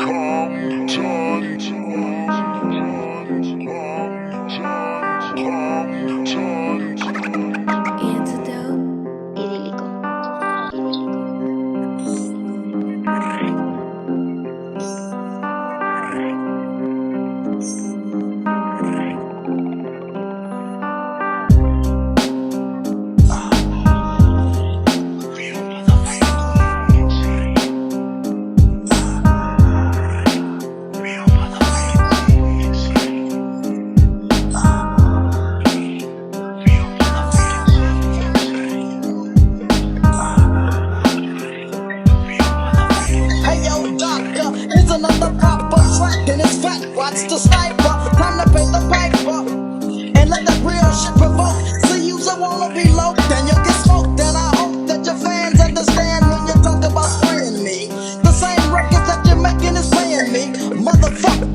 Antidote. Shit provoke. See you so wanna be low, then you'll get smoked. And I hope that your fans understand when you talk about spraying me. The same records that you're making is paying me. Motherfuck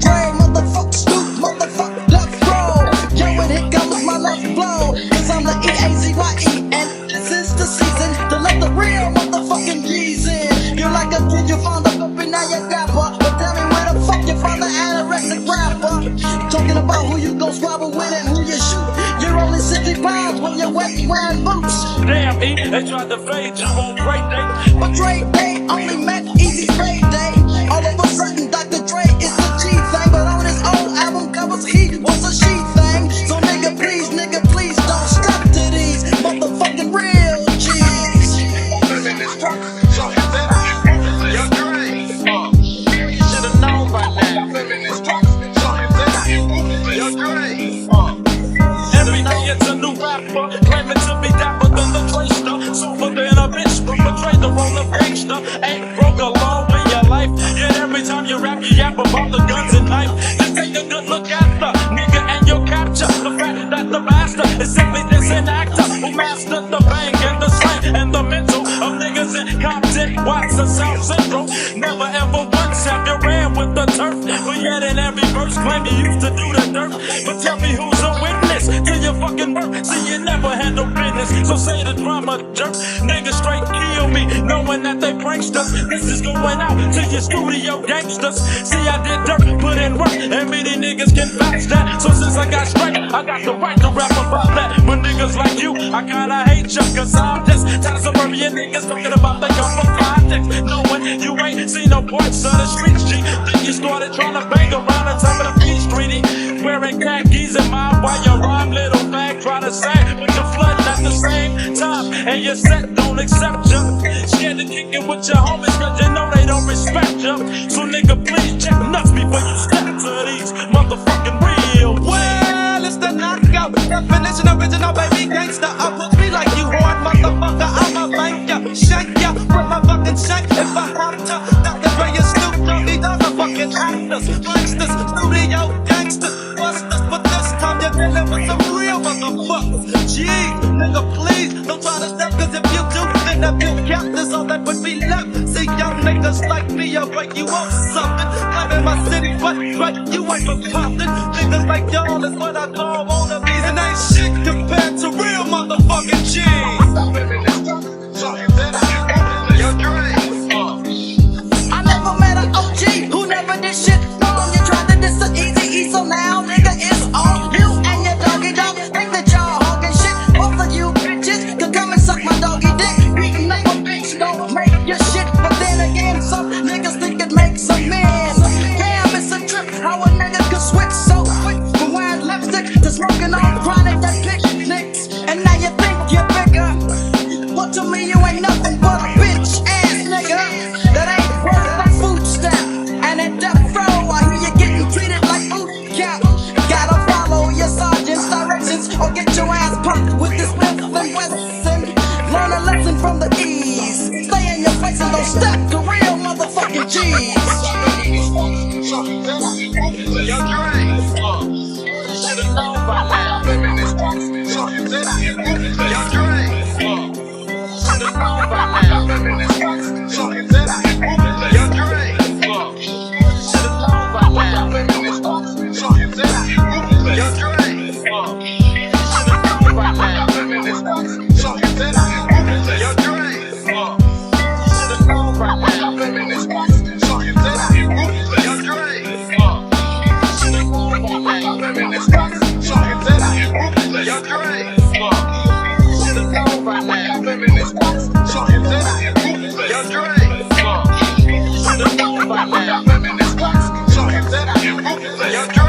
wet wearing boots. Damn, E, they tried to fade you on Dre Day. But Dre Day only met Easy Ray Day. All of a sudden, Dr. claiming to be dapper than the Dre-ster. Sober than a bitch, but betrayed the role of gangster. Ain't broke along in your life. Yet every time you rap, you yap about the guns and knife. Just take a good look at the nigga and you'll capture the fact that the master is simply this an actor who mastered the bang and the slang and the mental of niggas in Compton, Watson, South Central. Never ever once have you ran with the turf, but yet in every verse claim you used to do the dirt. But tell me who's to your fucking work? See, you never handle business, so say the drama jerk. Niggas straight kill me, knowing that they pranksters. This is going out to your studio gangsters. See, I did dirt, put in work, and many niggas can vouch that. So since I got straight, I got the right to rap about that. But niggas like you, I kinda hate you, cause I'm just tired of suburban niggas talking about they come from projects. Knowing you ain't seen no parts of the streets, G. Then you started trying to bang Wearing khakis in my while you rhyme, little try to say, but you're at the same time. And your set don't accept you. Scared to kick it with your homies, cause you know they don't respect you. So nigga, please check nuts before you step to these motherfucking real. Well, it's the knockout definition, original baby gangster. I put me like you hard motherfucker. I'm a banker, shank ya with my fucking shank if I have to. Dre is Snoop Dogg, these other fucking actors, if you this all that would be left. See, young niggas like me, I'll break you off something. I'm in my city, but, but you ain't for popping. Niggas like y'all is what I call Yo, Dre.